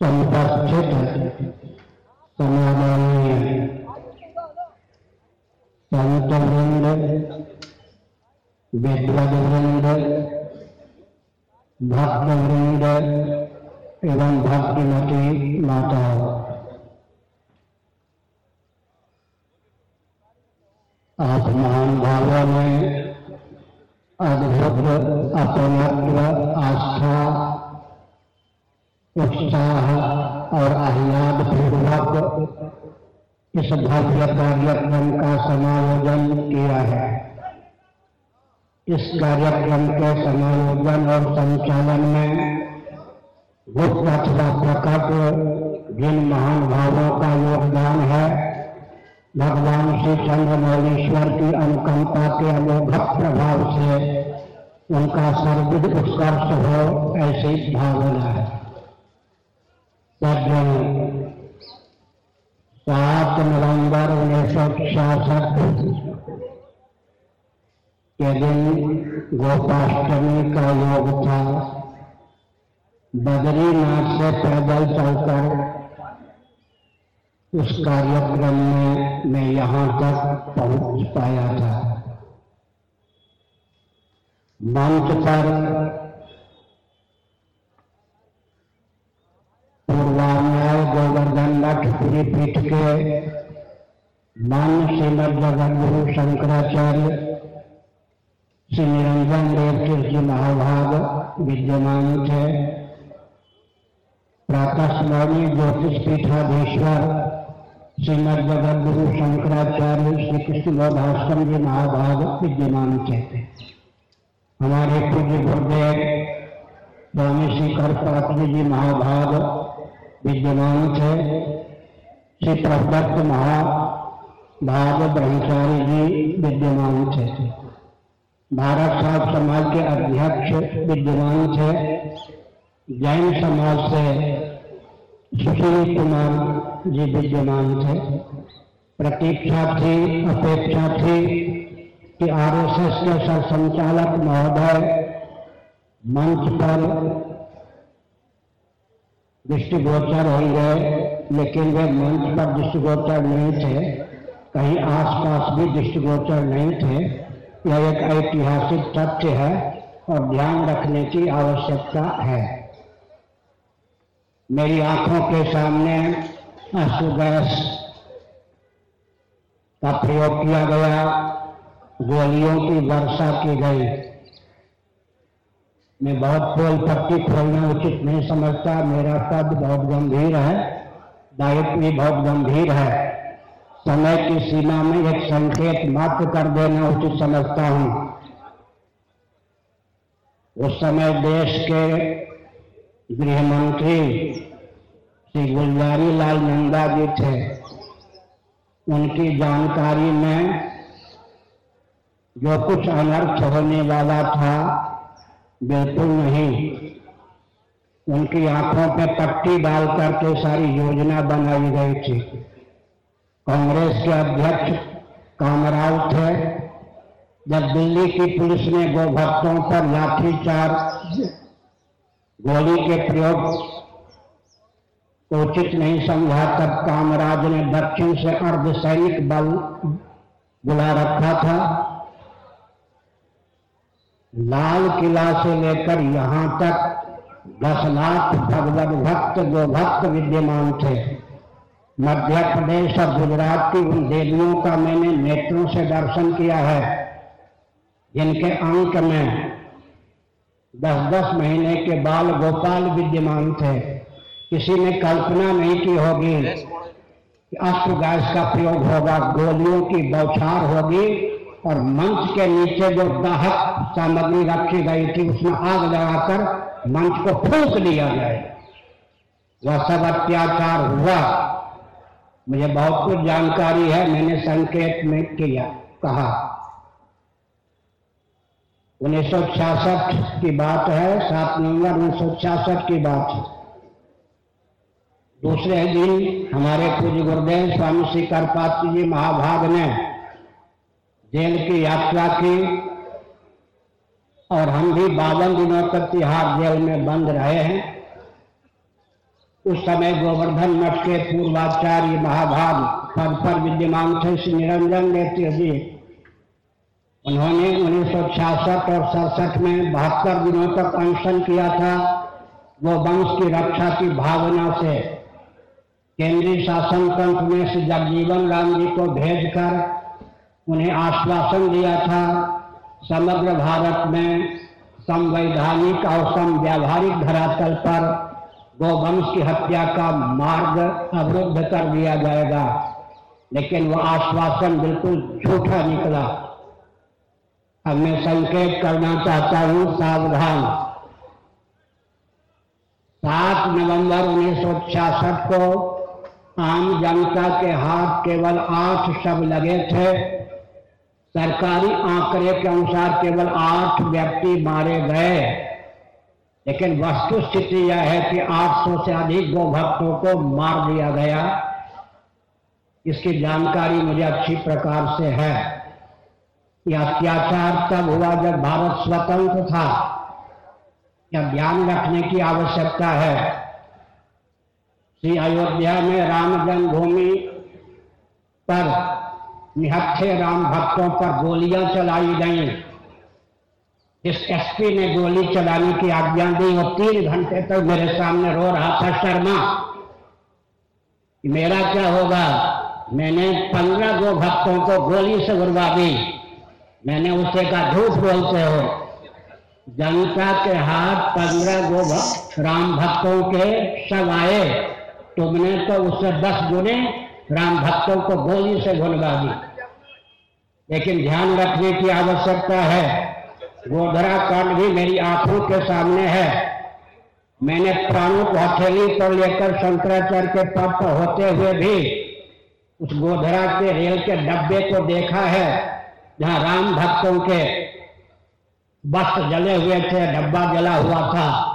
संपस्थित समाधानीय संत वृंद विद्वद वृंद भक्त वृंद एवं भक्तिमती माताओं आप महान भावों में अद्भुत अपनत्व आस्था। उत्साह और आह्लाद पूर्वक इस भव्य कार्यक्रम का समायोजन किया है। इस कार्यक्रम के समायोजन और संचालन में गुप्त अथवा प्रकट जिन महान भावों का योगदान है। भगवान श्री चंद्रमौलीश्वर की अनुकंपा के अमोघ प्रभाव से उनका सर्विद उत्कर्ष हो ऐसी भावना है। सात नवंबर उन्नीस सौ छियासठ के दिन गोपाष्टमी का योग था, बद्रीनाथ से पैदल चलकर उस कार्यक्रम में मैं यहाँ तक पहुँच पाया था। मंच पर गोवर्धन पूरी पीठ के मान श्रीमद जगत गुरु शंकराचार्य श्री निरंजन देव तीर्थ महाभाग विद्यमान थे। प्रातः स्मरणीय ज्योतिष पीठाधीश्वर श्रीमद जगत गुरु शंकराचार्य श्री कृष्ण बोधाश्रम जी महाभाग विद्यमान थे। हमारे पूज्य गुरुदेव, स्वामी श्री करपात्री जी महाभाग विद्यमान थे श्री प्रदत्त महाभाग ब्रह्मचारी जी विद्यमान थे। भारत साहब समाज के अध्यक्ष विद्यमान थे। जैन समाज से सुशील कुमार जी विद्यमान थे। प्रतीक्षा थी अपेक्षा थी कि आरएसएस के सर संचालक महोदय, मंच पर दृष्टिगोचर होंगे, लेकिन वे मंच पर दृष्टिगोचर नहीं थे, कहीं आसपास भी दृष्टिगोचर नहीं थे। यह एक ऐतिहासिक तथ्य है और ध्यान रखने की आवश्यकता है। मेरी आँखों के सामने आँसू गैस का प्रयोग किया गया, गोलियों की वर्षा की गई। मैं बहुत पोल पट्टी खोलना उचित नहीं समझता। मेरा पद बहुत गंभीर है। दायित्व भी बहुत गंभीर है। समय की सीमा में एक संकेत मात्र कर देना उचित समझता हूँ। उस समय देश के गृह मंत्री श्री गुलजारी लाल नंदा जी थे। उनकी जानकारी में जो कुछ अनर्थ होने वाला था बिल्कुल नहीं। उनकी आँखों पे पट्टी डाल करके सारी योजना बनाई गई थी। कांग्रेस के अध्यक्ष कामराव थे। जब दिल्ली की पुलिस ने गोभक्तों पर लाठीचार्ज, गोली के प्रयोग उचित नहीं समझा, तब कामराज ने दक्षिण से अर्धसैनिक बल बुला रखा था। लाल किला से लेकर यहाँ तक दस लाख भगवत भक्त जो भक्त विद्यमान थे। मध्य प्रदेश और गुजरात की उन देवियों का मैंने नेत्रों से दर्शन किया है। जिनके अंक में दस दस महीने के बाल गोपाल विद्यमान थे। किसी ने कल्पना नहीं की होगी कि अस्त्र गैस का प्रयोग होगा, गोलियों की बौछार होगी। और मंच के नीचे जो दाहक सामग्री रखी गई थी, उसमें आग लगाकर मंच को फूक लिया जाए वह सब अत्याचार हुआ। मुझे बहुत कुछ जानकारी है, मैंने संकेत में किया, कहा। उन्नीस सौ छियासठ की बात है, सात नवंबर उन्नीस सौ छियासठ की बात। है दूसरे दिन हमारे पूज्य गुरुदेव स्वामी श्री करपात्री जी महाभाग ने जेल की यात्रा की और हम भी बावन दिनों तक तिहाड़ जेल में बंद रहे हैं। उस समय गोवर्धन मठ के पूर्वाचार्य महाभाग पद पर विद्यमान थे श्री निरंजन नेत्र जी। उन्होंने उन्नीस सौ छियासठ और सड़सठ में बहत्तर दिनों तक अनशन किया था वो वंश की रक्षा की भावना से। केंद्रीय शासन तंत्र में श्री जगजीवन राम जी को भेजकर उन्हें आश्वासन दिया था। समग्र भारत में संवैधानिक और समव्यावहारिक धरातल पर गोवंश की हत्या का मार्ग अवरुद्ध कर दिया जाएगा। लेकिन वह आश्वासन बिल्कुल झूठा निकला। अब मैं संकेत करना चाहता हूँ, सावधान। सात नवंबर उन्नीस सौ छियासठ को आम जनता के हाथ केवल आठ शव लगे थे। सरकारी आंकड़े के अनुसार केवल आठ व्यक्ति मारे गए। लेकिन वस्तु स्थिति यह है कि 800 से अधिक गो भक्तों को मार दिया गया। इसकी जानकारी मुझे अच्छी प्रकार से है। यह अत्याचार तब हुआ जब भारत स्वतंत्र था। यह ध्यान रखने की आवश्यकता है। श्री अयोध्या में राम जन्मभूमि पर निहत्थे राम भक्तों पर गोलियाँ चलाई गई। इस एसपी ने गोली चलाने की आज्ञा दी और तीन घंटे तक मेरे सामने रो रहा था शर्मा। मेरा क्या होगा? मैंने पंद्रह गो भक्तों को गोली से उड़वा दी। मैंने उसे कहा, झूठ बोलते हो? जनता के हाथ पंद्रह गो भक्त राम भक्तों के सब आए। तुमने तो उससे दस गुने राम भक्तों को गोली से भुलवा दी लेकिन ध्यान रखने की आवश्यकता है। गोधरा कांड भी मेरी आँखों के सामने है। मैंने प्राणों को हथेली पर लेकर शंकराचार्य के पद पर होते हुए भी उस गोधरा के रेल के डब्बे को देखा है, जहाँ राम भक्तों के वस्त्र जले हुए थे, डब्बा जला हुआ था।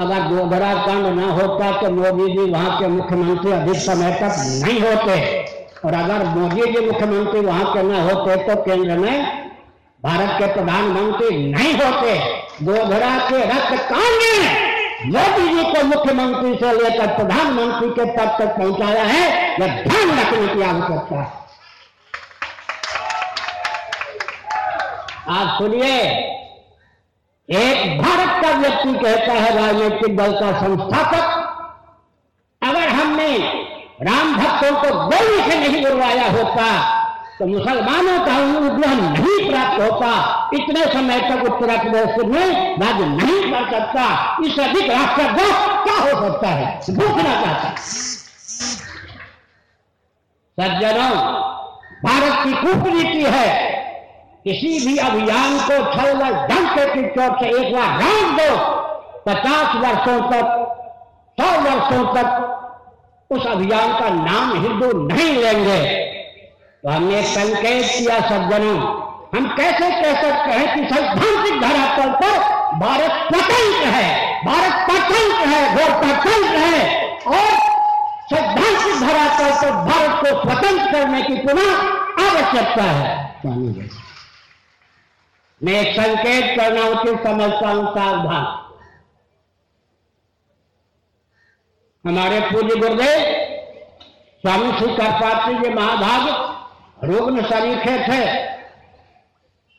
अगर गोधरा कांड न होता तो मोदी जी वहाँ के मुख्यमंत्री अधिक समय तक नहीं होते। और अगर मोदी जी मुख्यमंत्री वहाँ के न होते तो केंद्र में भारत के प्रधानमंत्री नहीं होते। गोधरा के रक्त कांड मोदी जी को मुख्यमंत्री से लेकर प्रधानमंत्री के पद तक पहुँचाया है। यह ध्यान रखने की आवश्यकता है। आप सुनिए एक भारत का व्यक्ति कहता है, राजनीतिक दल का संस्थापक, अगर हमने राम भक्तों को गोली से नहीं उड़वाया होता तो मुसलमानों का अनुग्रह नहीं प्राप्त होता। इतने समय तक उत्तर प्रदेश में राज्य नहीं कर सकता। इस अधिक राष्ट्रद्रोह क्या हो सकता है? पूछना चाहता सज्जनों, भारत की कूटनीति है। किसी भी अभियान को छल ढंग से चोट से एक बार राम दो, पचास वर्षों तक, सौ वर्षों तक उस अभियान का नाम हिंदू नहीं लेंगे। तो हमने संकेत किया सज्जनों, हम कैसे कह सकते हैं कि सैद्धांतिक धरातल पर भारत स्वतंत्र है, भारत स्वतंत्र है घोर स्वतंत्र है, और सैद्धांतिक धरातल पर भारत को स्वतंत्र करने की पुनः आवश्यकता है। मैं एक संकेत करना उचित समझता हूँ, सावधान। हमारे पूज्य गुरुदेव, स्वामी श्री करपात्री जी महाभाग, रुग्ण सरीखे थे।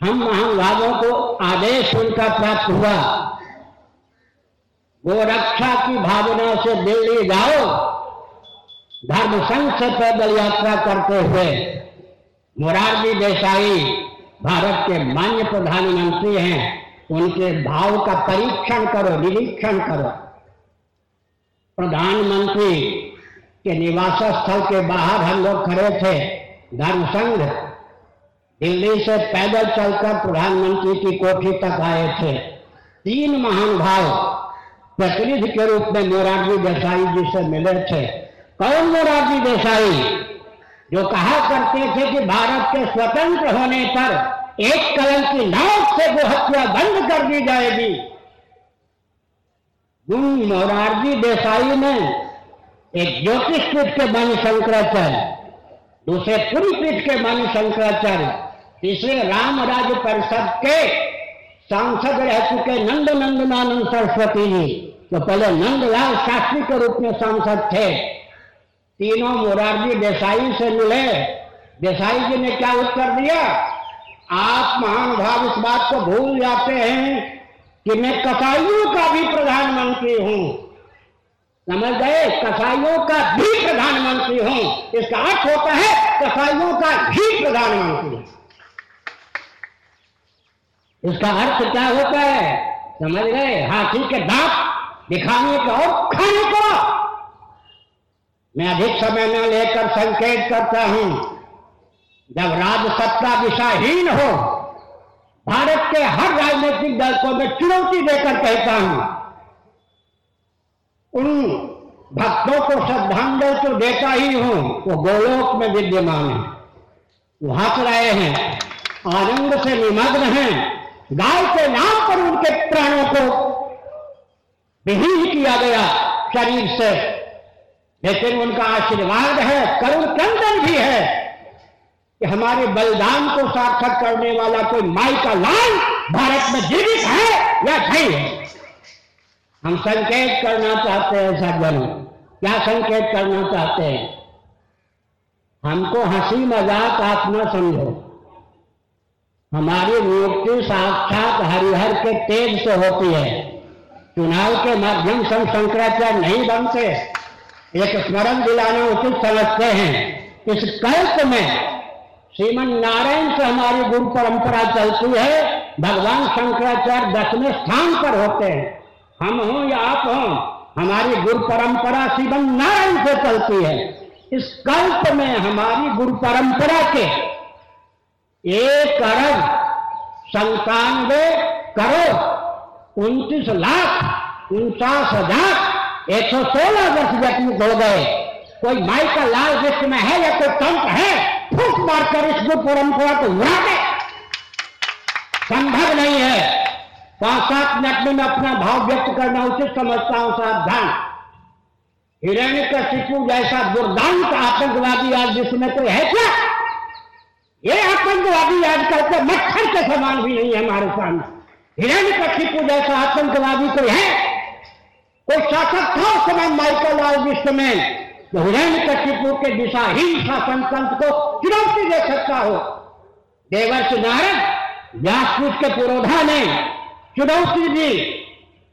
हम महाभागों को आदेश उनका प्राप्त हुआ। वो रक्षा की भावना से दिल्ली जाओ धर्म संघ से पैदल यात्रा करते हुए, मुरारजी देसाई भारत के मान्य प्रधानमंत्री हैं, उनके भाव का परीक्षण करो, निरीक्षण करो। प्रधानमंत्री के निवास स्थल के बाहर हम लोग खड़े थे धर्म संघ दिल्ली से पैदल चलकर प्रधानमंत्री की कोठी तक आए थे। तीन महान भाव प्रतिनिधि के रूप में मोरारजी देसाई जी से मिले थे। कौन मोरारजी देसाई? जो कहा करते थे कि भारत के स्वतंत्र होने पर एक कलम की नोक से वो हत्या बंद कर दी जाएगी। मोरारजी देसाई ने एक ज्योतिष पीठ के मणि शंकराचार्य दूसरे पुरी पीठ के मणि शंकराचार्य तीसरे राम राज्य परिषद के सांसद रह चुके नंद नंदनानंद सरस्वती जी तो पहले नंदलाल शास्त्री के रूप में सांसद थे। तीनों मुरारजी देसाई से मिले। देसाई जी ने क्या उत्तर दिया? आप महान भाव इस बात को भूल जाते हैं कि मैं कसाईयों का भी प्रधानमंत्री हूँ। समझ गए? कसाईयों का भी प्रधानमंत्री हूँ। इसका अर्थ होता है कसाईयों का भी प्रधानमंत्री। इसका अर्थ क्या होता है? समझ गए? हाथी के दांत दिखाने का और खाने को मैं अधिक समय में लेकर संकेत करता हूँ, जब राज सत्ता दिशाहीन हो, भारत के हर राजनीतिक दल को मैं चुनौती देकर कहता हूँ, उन भक्तों को श्रद्धांजलि तो देता ही हूँ, वो गोलोक में विद्यमान है, वो हंस रहे हैं, आनंद से निमग्न हैं, गाय के नाम पर उनके प्राणों को विहीन किया गया शरीर से। लेकिन उनका आशीर्वाद है, करुण कंदन भी है कि हमारे बलिदान को सार्थक करने वाला कोई माई का लाल भारत में जीवित है या नहीं है? हम संकेत करना चाहते हैं, सज्जन। क्या संकेत करना चाहते हैं? हमको हँसी मज़ाक आप न समझो। हमारी नियुक्ति साक्षात हरिहर के तेज से होती है। चुनाव के माध्यम से हम शंकराचार्य नहीं बनते। एक स्मरण दिलाना उचित समझते हैं इस कल्प में श्रीमन नारायण से हमारी गुरु परंपरा चलती है। भगवान शंकराचार्य दसवें स्थान पर होते हैं। हम हों या आप हों, हमारी गुरु परंपरा श्रीमन नारायण से चलती है। इस कल्प में हमारी गुरु परंपरा के एक अरब संतानवे करोड़ उनतीस लाख उनचास हज़ार एक सौ सोलह वर्ष व्यतीत हो गए। कोई माई का लाल विश्व में है या कोई तंत्र है फूस मारकर इस गुरु परंपरा को उड़ा दे संभव नहीं है। पाँच सात मिनट में मैं अपना भाव व्यक्त करना उचित समझता हूँ, सावधान। हिरण्य का शिशु जैसा दुर्दांत आतंकवादी आज जिसमें कोई है क्या? ये आतंकवादी आजकल के मच्छर के समान भी नहीं है हमारे सामने। हिरण्य का शिशु जैसा आतंकवादी कोई है? कोई शासक था उस समय माइकल लाल विश्व में। जो हिरण्य कशिपु के दिशाहीन शासन तंत्र को चुनौती दे सकता हो। देवर्ष नारद व्यासपीठ के पुरोधा ने चुनौती दी।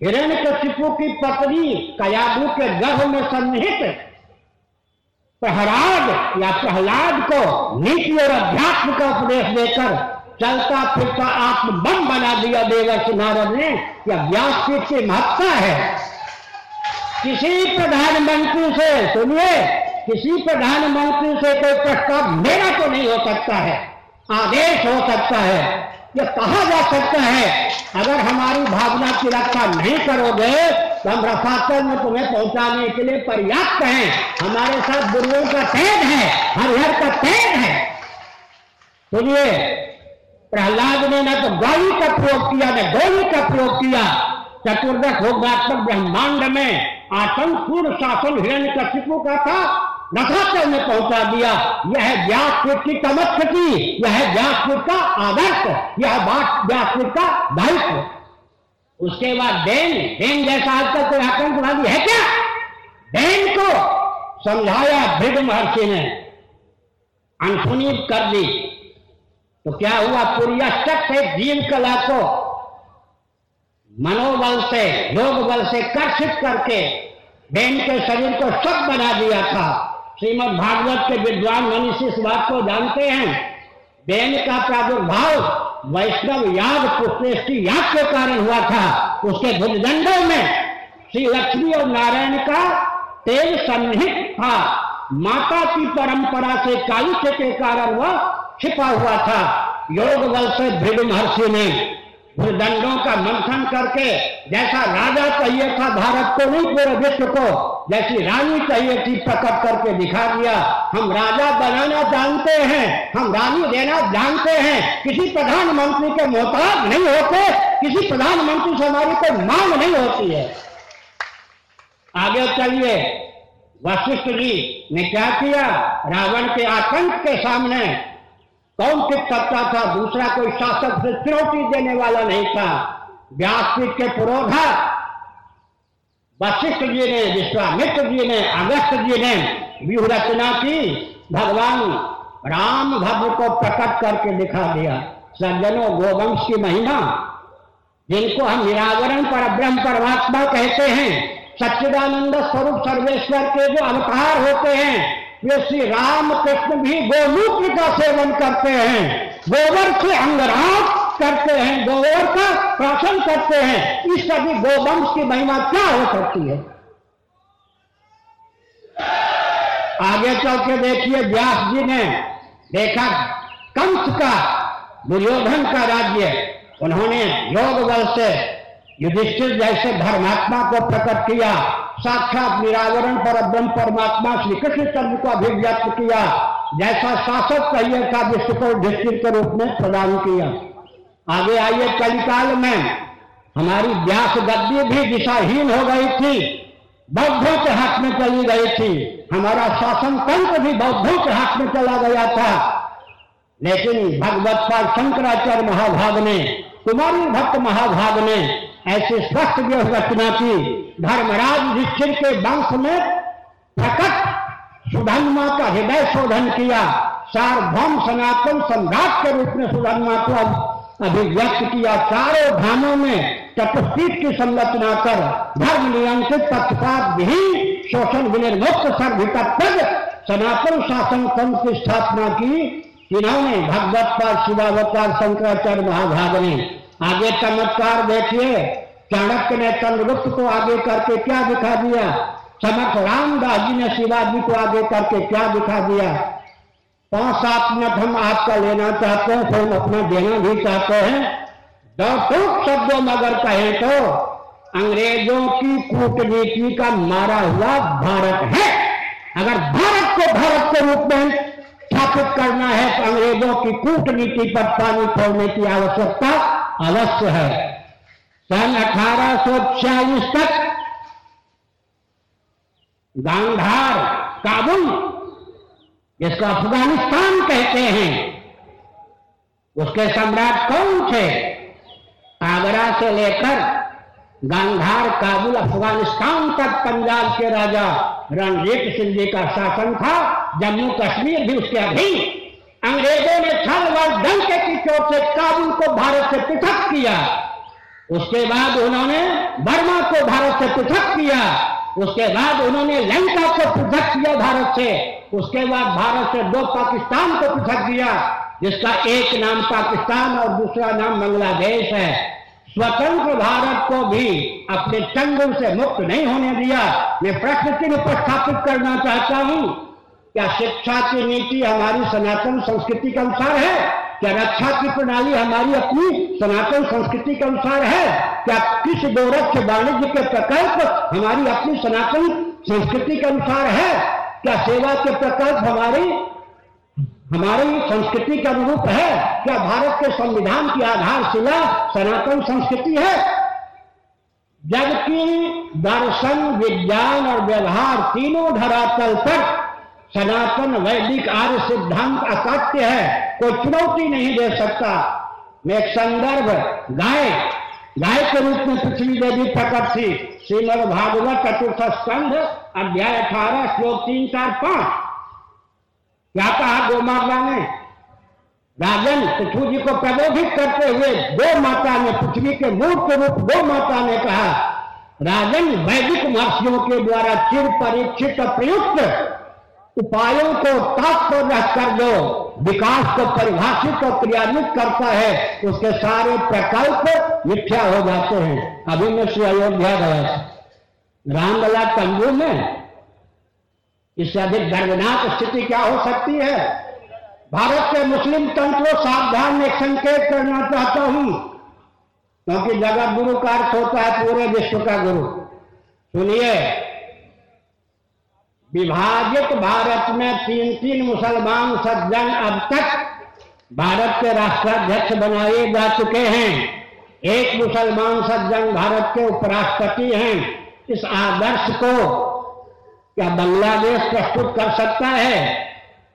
हिरण्य कशिपु की पत्नी कयादु के गर्भ में सन्निहित प्रहलाद या प्रहलाद को नीति और अध्यात्म का उपदेश देकर चलता फिरता आत्म बम बना दिया देवर्ष नारद ने। यह व्यासपीठ की महत्ता है। किसी प्रधानमंत्री से, सुनिए, किसी प्रधानमंत्री से कोई प्रस्ताव मेरा तो नहीं हो सकता है, आदेश हो सकता है यह कहा जा सकता है, अगर हमारी भावना की रक्षा नहीं करोगे तो हम रफाकल में तुम्हें पहुँचाने के लिए पर्याप्त हैं। हमारे साथ गुरुओं का तेज है, हरिहर का तेज है। सुनिए, प्रहलाद ने न तो गाली का प्रयोग किया, न गोली का प्रयोग किया, चतुर्दश भोगात्मक ब्रह्मांड में आतंकपूर्ण शासन, हिरण्य कशिपु का था रथाचल में पहुँचा दिया। यह व्यासपीठ की तमस्थ की यह व्यासपीठ का आदर्श, यह व्यासपीठ का दायित्व। उसके बाद डेन डेन जैसा आज तक कोई आतंकवादी है क्या? डेन को समझाया भृग महर्षि ने। अनसुनी कर दी। तो क्या हुआ? पूरी से जीव कला को मनोबल से योग बल से कर्षित करके बेन के शरीर को सब बना दिया था। श्रीमद भागवत के विद्वान मनीषी इस बात को जानते हैं। बेन का प्रादुर्भाव वैष्णव याग पुष्पेष्टि याग के कारण हुआ था। उसके भुजदंडों में श्री लक्ष्मी और नारायण का तेज सन्निहित था। माता की परंपरा से कालुष्य के कारण वह छिपा हुआ था। योग बल से भृग महर्षि ने भूदंडों का मंथन करके जैसा राजा चाहिए था भारत को, नहीं, पूरे विश्व को, जैसी रानी चाहिए थी, प्रकट करके दिखा दिया। हम राजा बनाना जानते हैं, हम रानी देना जानते हैं। किसी प्रधानमंत्री के मोहताज नहीं होते, किसी प्रधानमंत्री से हमारी कोई मांग नहीं होती है। आगे चलिए। वशिष्ठ जी ने क्या किया? रावण के आतंक के सामने कौन टिक सकता था? दूसरा कोई शासक से चुनौती देने वाला नहीं था। व्यासपीठ के पुरोधा वशिष्ठ जी ने, विश्वामित्र जी ने, अगस्त जी ने व्यूह रचना की। भगवान राम भद्र को प्रकट करके दिखा दिया। सज्जनों, गोवंश की महिमा, जिनको हम निरावरण पर, ब्रह्म परमात्मा कहते हैं, सच्चिदानंद स्वरूप सर्वेश्वर के जो अवतार होते हैं वे श्री राम कृष्ण भी गोमूत्र का सेवन करते हैं, गोबर से अंगराग करते हैं, गोबर का प्राशन करते हैं, इस सभी गोवंश की महिमा क्या हो सकती है? आगे चल के देखिए, व्यास जी ने देखा कंस का, दुर्योधन का राज्य। उन्होंने योग बल से युधिष्ठिर जैसे धर्मात्मा को प्रकट किया। साक्षात निरावरण पर ब्रह्म परमात्मा श्री कृष्ण चंद्र को अभिव्यक्त किया, जैसा शासक कहिए का विश्व को युधिष्ठिर के रूप में प्रदान किया। आगे आइए, कलिकाल में हमारी व्यास गद्दी भी दिशाहीन हो गई थी, बौद्धों के हाथ में चली गई थी। हमारा शासन तंत्र भी बौद्धों के हाथ में चला गया था। लेकिन भगवत पर शंकराचार्य महाभाग ने, कुमारी भक्त महाभाग ने ऐसी स्वस्थ रचना की धर्मराज युधिष्ठिर के वंश में प्रकट सुधन्मा का हृदय शोधन किया। सार्वभौम सनातन सम्राट के रूप में सुधन्मा को अभिव्यक्त किया। चारों धामों में चतुष्पीठ की संरचना कर धर्म नियंत्रित पक्षपात विहीन शोषण विनिर्मुक्त सर्विकर्तव्य सनातन शासन तंत्र की स्थापना की। इन्होंने भगवत पर शिवावतार, शंकराचार्य महाभाग ने आगे चमत्कार देखिए, चाणक्य ने चंद्रगुप्त को आगे करके क्या दिखा दिया? समर्थ रामदास जी ने शिवाजी को आगे करके क्या दिखा दिया? पाँच सात मिनट हम आपका लेना चाहते हैं, फिर अपना देना भी चाहते हैं। टूक शब्दों में अगर कहे तो अंग्रेज़ों की कूटनीति का मारा हुआ भारत है। अगर भारत को भारत के रूप में स्थापित करना है तो अंग्रेज़ों की कूटनीति पर पानी छोड़ने की आवश्यकता अवश्य है। सन अठारह सौ छियालीस तक गांधार काबुल, जिसको अफ़गानिस्तान कहते हैं, उसके सम्राट कौन थे? आगरा से लेकर गांधार काबुल, अफ़गानिस्तान तक पंजाब के राजा रणजीत सिंह जी का शासन था। जम्मू कश्मीर भी उसके अधीन अंग्रेज़ों ने छल व डंके की चोट से काबुल को भारत से पृथक किया। उसके बाद उन्होंने बर्मा को भारत से पृथक किया। उसके बाद उन्होंने लंका को पृथक किया भारत से। उसके बाद भारत से दो पाकिस्तान को पृथक किया, जिसका एक नाम पाकिस्तान और दूसरा नाम बांग्लादेश है। स्वतंत्र भारत को भी अपने चंगुल से मुक्त नहीं होने दिया। मैं प्रश्न चिन्ह उपस्थापित करना चाहता हूँ। क्या शिक्षा की नीति हमारी सनातन संस्कृति के अनुसार है? क्या रक्षा की प्रणाली हमारी अपनी सनातन संस्कृति के अनुसार है? क्या किस गोरक्ष वाणिज्य के प्रकल्प हमारी अपनी सनातन संस्कृति के अनुसार है? क्या सेवा के प्रकल्प हमारी हमारी संस्कृति के अनुरूप है? क्या भारत के संविधान की आधारशिला सनातन संस्कृति है? जबकि दर्शन, विज्ञान और व्यवहार तीनों धरातल पर सनातन वैदिक आर्य सिद्धांत असत्य है, कोई चुनौती नहीं दे सकता। मैं एक संदर्भ, गाय। गाय के रूप में पृथ्वी देवी प्रकट थी। श्रीमद भागवत चतुर्थ स्कंध, अध्याय अठारह, श्लोक तीन, चार, पाँच। क्या कहा गो माता ने? राजन पृथ्वी जी को प्रबोधित करते हुए गो माता ने, पृथ्वी के मूर्त रूप गो माता ने कहा, राजन, वैदिक महर्षियों के द्वारा चिर परीक्षित प्रयुक्त उपायों को तात्पर्य कर दो। विकास को परिभाषित और क्रियान्वित करता है, उसके सारे प्रकल्प मिथ्या हो जाते हैं। अभी मैं श्री अयोध्या गया था। रामलला तंबू में इससे अधिक दर्दनाक स्थिति क्या हो सकती है? भारत के मुस्लिम तंत्र को सावधान में संकेत करना चाहता हूँ। क्योंकि जगत गुरु का अर्थ होता है, पूरे विश्व का गुरु। सुनिए विभाजित भारत में तीन तीन मुसलमान सज्जन अब तक भारत के राष्ट्राध्यक्ष बनाए जा चुके हैं। एक मुसलमान सज्जन भारत के उपराष्ट्रपति हैं। इस आदर्श को क्या बांग्लादेश प्रस्तुत कर सकता है?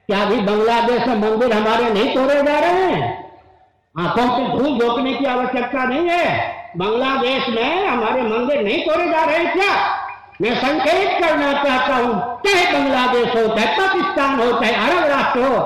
क्या अभी बांग्लादेश में मंदिर हमारे नहीं तोड़े जा रहे हैं? आँखों की धूल झोंकने की आवश्यकता नहीं है। बांग्लादेश में हमारे मंदिर नहीं तोड़े जा रहे हैं क्या? मैं संकेत करना चाहता हूँ, चाहे बांग्लादेश हो, चाहे पाकिस्तान हो, चाहे अरब राष्ट्र हो,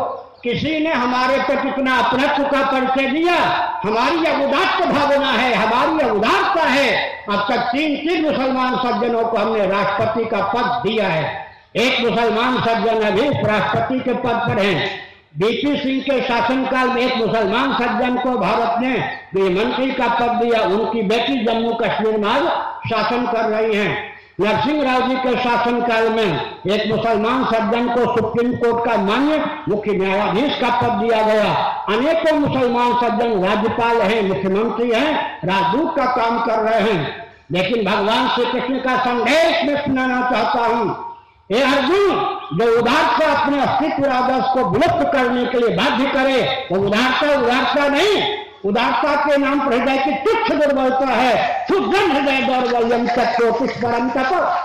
किसी ने हमारे प्रति इतना अपनत्व का परिचय दिया, हमारी यह उदात्त भावना है, हमारी यह उदारता है, अब तक तीन तीन मुसलमान सज्जनों को हमने राष्ट्रपति का पद दिया है। एक मुसलमान सज्जन अभी उपराष्ट्रपति के पद पर हैं। बीपी सिंह के शासनकाल में एक मुसलमान सज्जन को भारत ने गृहमंत्री का पद दिया, उनकी बेटी जम्मू कश्मीर में शासन कर रही हैं। नरसिंह राव जी के शासनकाल में एक मुसलमान सज्जन को सुप्रीम कोर्ट का मान्य मुख्य न्यायाधीश का पद दिया गया। अनेकों मुसलमान सज्जन राज्यपाल हैं, मुख्यमंत्री हैं, राजदूत का काम कर रहे हैं। लेकिन भगवान श्री कृष्ण का संदेश मैं सुनाना चाहता हूँ। ये अर्जुन, जो उदारता अपने अस्तित्व आदर्श को विलुप्त करने के लिए बाध्य करे, वो तो उदारता उदारता नहीं उदारता के नाम पर हृदय की तुच्छ दुर्बलता है शुद्धन हृदय दौर्बल्यम परम तप।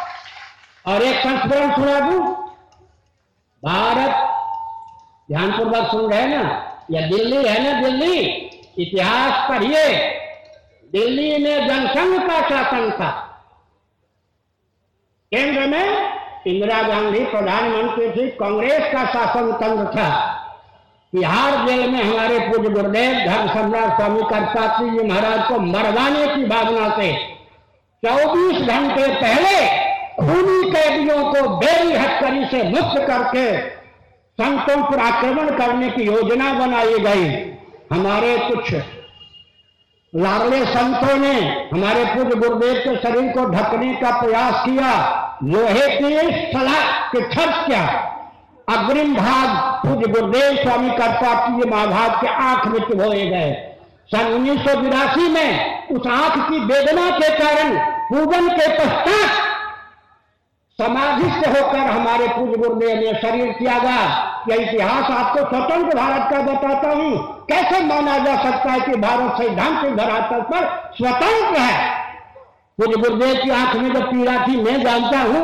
और एक संस्मरण सुना दू। भारत ध्यानपूर्वक सुन रहे ना? यह दिल्ली है ना दिल्ली? इतिहास पढ़िए। दिल्ली में जनसंघ का शासन था। केंद्र में इंदिरा गांधी, प्रधानमंत्री थी कांग्रेस का शासन तंत्र था। बिहार जेल में हमारे पूज्य गुरुदेव धर्म सम्राट स्वामी करपात्री जी महाराज को मरवाने की भावना से 24 घंटे पहले खूनी कैदियों को बेरी हथकरी से मुक्त करके संतों पर आक्रमण करने की योजना बनाई गई। हमारे कुछ लाडले संतों ने हमारे पूज्य गुरुदेव के शरीर को ढकने का प्रयास किया। लोहे की सलाह के छत क्या? अग्रिम भाग पूज्य गुरुदेव स्वामी कर्पाटी महाभाग के आँख में चुभोए गए। सन उन्नीस में उस आँख की वेदना के कारण, पूजन के पश्चात समाधि से होकर हमारे पूज्य गुरुदेव ने शरीर त्यागा यह इतिहास आपको स्वतंत्र भारत का बताता हूँ। कैसे माना जा सकता है कि भारत सैद्धांतिक धरातल पर स्वतंत्र है? पूज्य गुरुदेव की आँख में जो पीड़ा थी, मैं जानता हूँ।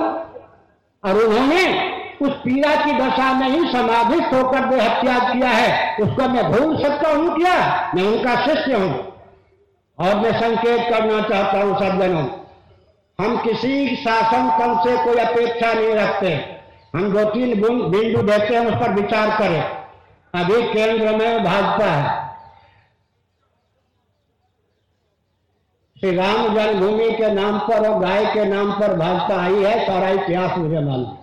और उन्होंने उस पीड़ा की दशा में ही समाधित होकर जो हत्या किया है। उसको मैं भूल सकता हूँ क्या मैं उनका शिष्य हूँ। और मैं संकेत करना चाहता हूँ सज्जनों हम किसी शासन तंत्र से कोई अपेक्षा नहीं रखते। हम दो तीन बिंदु देते हैं, उस पर विचार करें। अभी केंद्र में भाजपा है। श्री राम जन्मभूमि के नाम पर और गाय के नाम पर भाजपा आई है, सारा इतिहास मुझे मालूम।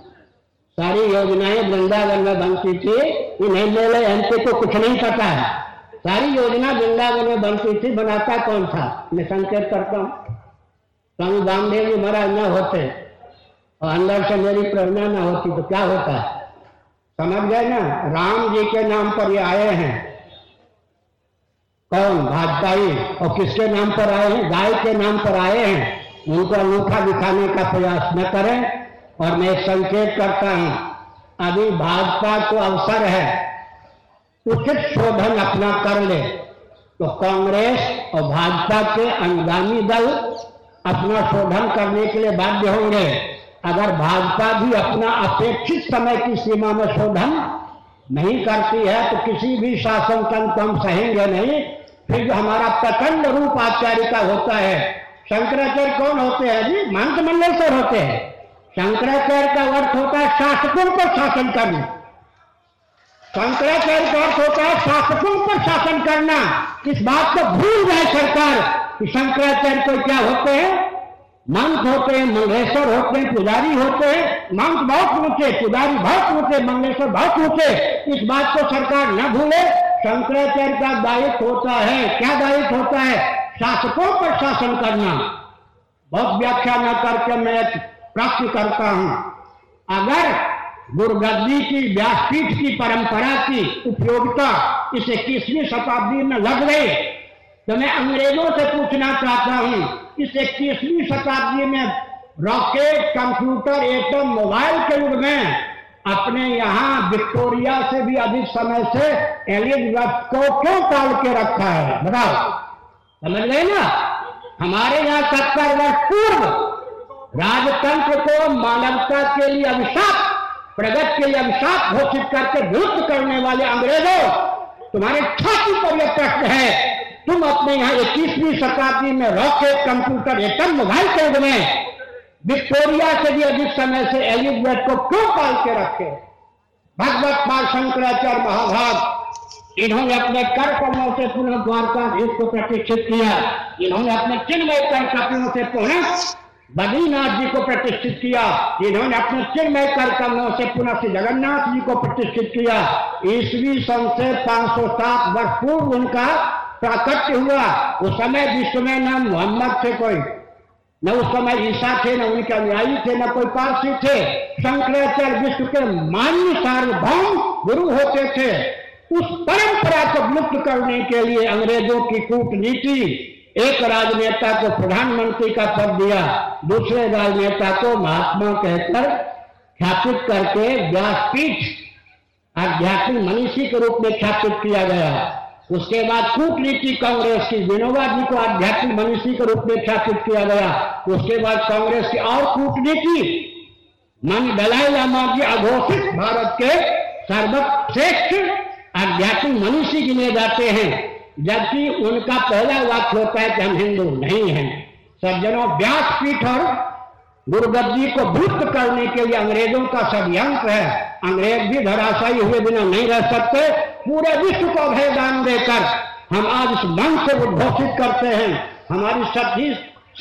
सारी योजनाएँ वृंदावन में बनती थी इन्हें मेले हमको तो कुछ नहीं पता है। सारी योजना वृंदावन में बनती थी, बनाता कौन था? मैं संकेत करता हूँ। स्वामी रामदेव जी महाराज न होते, और अंदर से मेरी प्रेरणा न होती तो क्या होता है? समझ गए ना? राम जी के नाम पर ये आए हैं। कौन? भाजपाई और किसके नाम पर आए हैं? गाय के नाम पर आए हैं। उनको अनोखा दिखाने का प्रयास न करें। और मैं संकेत करता हूँ, अभी भाजपा को अवसर है, उचित शोधन अपना कर ले। तो कांग्रेस और भाजपा के अनुगामी दल अपना शोधन करने के लिए बाध्य होंगे। अगर भाजपा भी अपना अपेक्षित समय की सीमा में शोधन नहीं करती है तो किसी भी शासन तंत्र हम सहेंगे नहीं। फिर जो हमारा प्रचंड रूप आचार्य का होता है, शंकराचार्य कौन होते हैं जी? मंत्र मंडल से होते हैं। शंकराचार्य का अर्थ होता है शासकों पर शासन करना। शंकराचार्य का अर्थ होता है शासकों पर शासन करना। इस बात को भूल जाए सरकार कि शंकराचार्य को क्या होते हैं? मंत्र होते हैं, मंगलेश्वर होते हैं, पुजारी होते हैं मंत्र बहुत ऊँचे, पुजारी बहुत ऊँचे, मंगलेश्वर बहुत ऊँचे। इस बात को सरकार न भूले। शंकराचार्य का दायित्व होता है। क्या दायित्व होता है? शासकों पर शासन करना। बहुत व्याख्या न करके मैं प्रश्न करता हूँ। अगर गुरगद्दी की, व्यासपीठ की परंपरा की उपयोगिता इस इक्कीसवीं शताब्दी में लग गई तो मैं अंग्रेज़ों से पूछना चाहता हूँ, इस इक्कीसवीं शताब्दी में रॉकेट, कंप्यूटर एटम मोबाइल के युग में अपने यहाँ विक्टोरिया से भी अधिक समय से एलिजबेथ को क्यों टाल के रखा है? बताओ। समझ गए ना? हमारे यहाँ सत्तर वर्ष पूर्व राजतंत्र को मानवता के लिए अभिशाप, प्रगत के लिए अभिशाप घोषित करके विरुद्ध करने वाले अंग्रेज़ों, तुम्हारे छाती पर यह प्रश्न है। तुम अपने यहाँ इक्कीसवीं शताब्दी में रॉकेट, कंप्यूटर, एटम, मोबाइल के युग में विक्टोरिया से भी अधिक समय से एलिजबेथ को क्यों पाल के रखे? भगवत पाल, शंकराचार्य महाभाग इन्होंने अपने कर कमलों से पुनः द्वारका देश को प्रतिष्ठित किया। इन्होंने अपने चिन्मय कर कपियों से पुनः बद्रीनाथ जी को प्रतिष्ठित किया। इन्होंने अपने चिन्मय कर कमलों से पुनः श्री जगन्नाथ जी को प्रतिष्ठित किया। ईसवी सन से पाँच सौ सात वर्ष पूर्व उनका प्राकट्य हुआ। उस समय विश्व में न मोहम्मद थे कोई, न उस समय ईसा थे, न उनके अनुयायी थे, न कोई पारसी थे। शंकराचार्य विश्व के मान्य सार्वभौम गुरु होते थे। उस परंपरा को लुप्त करने के लिए अंग्रेज़ों की कूटनीति एक राजनेता को प्रधानमंत्री का पद दिया, दूसरे राजनेता को महात्मा कहकर ख्यापित करके व्यासपीठ आध्यात्मिक मनीषी के रूप में ख्यापित किया गया। उसके बाद कूटनीति कांग्रेस की विनोबा जी को आध्यात्मिक मनीषी के रूप में ख्यापित किया गया। उसके बाद कांग्रेस की और कूटनीति मन दलाई लामा जी अघोषित भारत के सर्वश्रेष्ठ आध्यात्मिक मनीषी गिने जाते हैं जबकि उनका पहला वाक्य होता है कि हम हिंदू नहीं हैं। सज्जनों, व्यासपीठ और गुरुगद्दी को भुक्त करने के लिए अंग्रेज़ों का षडयंत्र है। अंग्रेज़ भी धराशायी हुए बिना नहीं रह सकते। पूरे विश्व को भय दान देकर हम आज इस मंच से उद्घोषित करते हैं। हमारी सच्ची,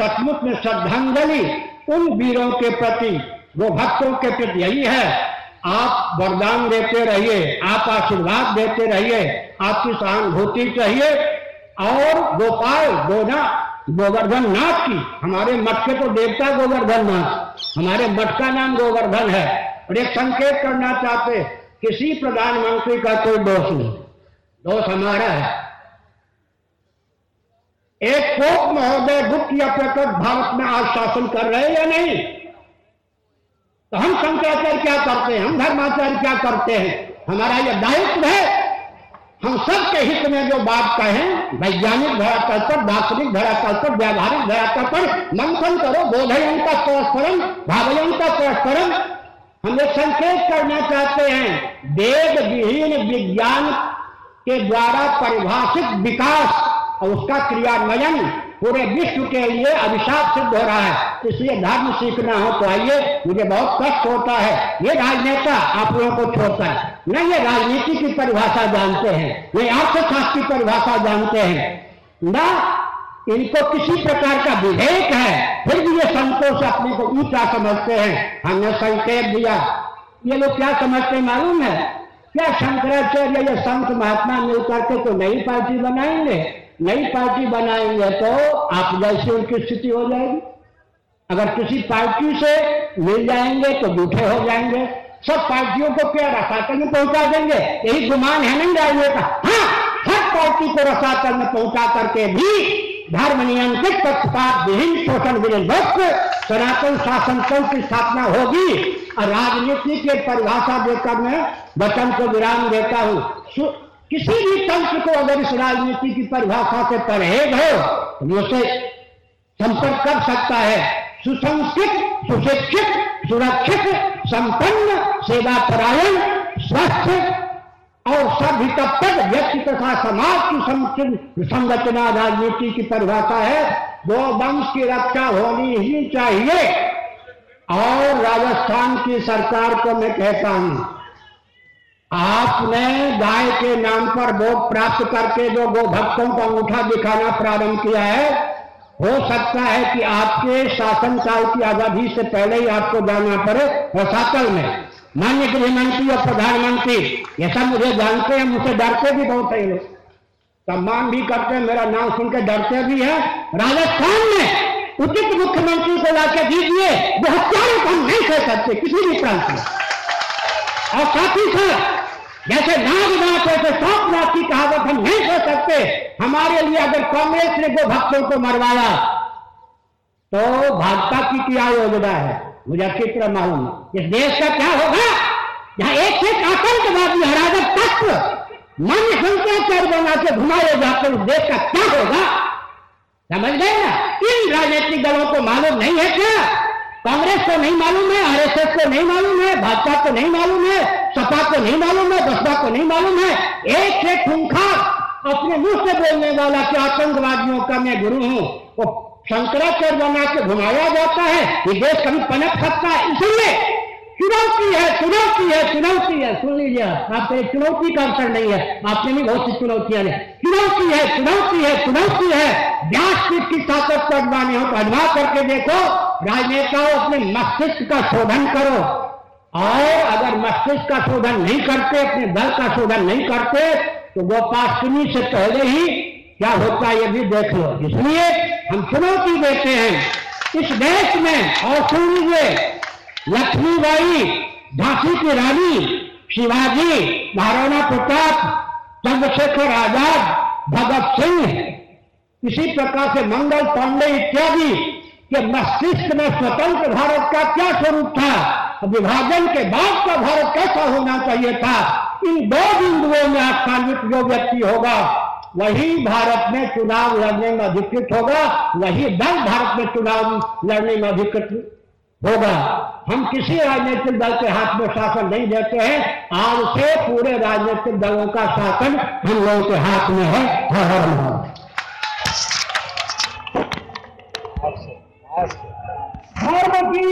सचमुच में श्रद्धांजलि उन वीरों के प्रति, वो भक्तों के प्रति यही है आप वरदान देते रहिए, आप आशीर्वाद देते रहिए, आपकी सहानुभूति चाहिए। और गोपाल गोना गोवर्धन नाथ की, हमारे मठ के तो देवता गोवर्धन नाथ हमारे मठ का नाम गोवर्धन है। और एक संकेत करना चाहते, किसी प्रधानमंत्री का कोई दोष नहीं। दोष हमारा है। एक पोप महोदय गुप्त या प्रकट भारत में आज शासन कर रहे हैं या नहीं? तो हम शंकराचार्य क्या करते हैं? हम धर्माचार्य क्या करते हैं? हमारा यह दायित्व है। हम सबके हित में जो बात कहें, वैज्ञानिक धरातल पर, दार्शनिक धरातल पर, व्यावहारिक धरातल पर, मंथन करो, बोधयन का परस्परम भावयन का परस्परम हम लोग संकेत करना चाहते हैं वेद विहीन विज्ञान के द्वारा परिभाषित विकास और उसका क्रियान्वयन पूरे विश्व के लिए अभिशाप सिद्ध हो रहा है। इसलिए धर्म सीखना हो तो आइए, मुझे बहुत कष्ट होता है। ये राजनेता आप लोगों को छोड़ता है। न ये राजनीति की परिभाषा जानते हैं, न अर्थशास्त्र की परिभाषा जानते हैं। न इनको किसी प्रकार का विधेयक है, फिर भी ये संतोष अपने को ऊँचा समझते हैं। हमने संकेत दिया। ये लोग क्या समझते मालूम है? क्या शंकराचार्य या संत महात्मा मिलकर के तो नई पार्टी बनाएँगे? नई पार्टी बनाएँगे तो आप जैसे उनकी स्थिति हो जाएगी। अगर किसी पार्टी से मिल जाएँगे तो झूठे हो जाएँगे। सब पार्टियों को क्या रसातल में पहुँचा देंगे? यही गुमान है नहीं डालने का? हाँ हर पार्टी को रसातल में पहुँचा करके भी धर्म नियंत्रित पक्षपात, विहीन शोषण विनिर्भक्त सनातन शासन तंत्र की स्थापना होगी। और राजनीति के परिभाषा देकर मैं वचन को विराम देता हूँ। किसी भी तंत्र को अगर इस राजनीति की परिभाषा से परहेज हो तो उसे संपर्क कर सकता है। सुसंस्कृत, सुशिक्षित, सुरक्षित, संपन्न सेवा परायण स्वस्थ और सभी तत्पर व्यक्ति तथा समाज की संरचना राजनीति की परिभाषा है दो वंश की रक्षा होनी ही चाहिए। और राजस्थान की सरकार को मैं कहता हूँ आपने गाय के नाम पर वोट प्राप्त करके जो गो भक्तों का अंगूठा दिखाना प्रारंभ किया है, हो सकता है कि आपके शासन काल की आज़ादी से पहले ही आपको जाना पड़े रसातल में। मान्य गृह मंत्री और प्रधानमंत्री, ये सब मुझे जानते हैं, मुझसे डरते भी बहुत है लोग। सम्मान भी करते हैं, मेरा नाम सुनकर डरते भी है। राजस्थान में उचित मुख्यमंत्री को लाके दीजिए, वो हत्यारों को नहीं कह सकते, किसी भी प्रांत में। और साथ ही साथ जैसे नाग नागनाथ ऐसे नाथ की कहावत हम नहीं कह सकते। हमारे लिए अगर कांग्रेस ने दो भक्तों को मरवाया तो भाजपा की क्या योजना है? मुझे अच्छी तरह मालूम इस देश का क्या होगा? जहाँ एक से आतंकवादी हराजक तत्व मन शंकराचार्य बना के घुमाए जाते उस देश का क्या होगा? समझ गए ना? इन राजनीतिक दलों को मालूम नहीं है क्या? कांग्रेस को नहीं मालूम है, आरएसएस को नहीं मालूम है, भाजपा को नहीं मालूम है, सपा को नहीं मालूम है, बसपा को नहीं मालूम है। एक से खूंखार अपने मुँह से बोलने वाला कि आतंकवादियों का मैं गुरु हूँ, वो शंकराचार्य बना के घुमाया जाता है ये देश कभी पनप सकता है। इसलिए चुनौती है चुनौती है चुनौती है। सुन लीजिए आपके चुनौती का अवसर नहीं है। आपने भी बहुत सी चुनौतियाँ चुनौती है चुनौती है चुनौती है। व्यासपीठ की ताकत पर अजमानी हो तो अजमा करके देखो, राजनेताओं अपने मस्तिष्क का शोधन करो। और अगर मस्तिष्क का शोधन नहीं करते, अपने दल का शोधन नहीं करते तो गोपाष्टमी से पहले ही क्या होता है ये भी देख लो। इसलिए हम चुनौती देते हैं। इस देश में, और सुन लीजिए लक्ष्मीबाई झांसी की रानी, शिवाजी, महाराणा प्रताप, चंद्रशेखर आज़ाद, भगत सिंह। इसी प्रकार से मंगल, पांडे इत्यादि के मस्तिष्क में स्वतंत्र भारत का क्या स्वरूप था? विभाजन के बाद का भारत कैसा होना चाहिए था? इन दो बिंदुओं में आस्थानित जो व्यक्ति होगा, वही भारत में चुनाव लड़ने में अधिकृत होगा, वही दल भारत में चुनाव लड़ने में अधिकृत होगा। हम किसी राजनीतिक दल के हाथ में शासन नहीं देते हैं। आज से पूरे राजनीतिक दलों का शासन हम लोगों के हाथ में है। हर हर धर्म की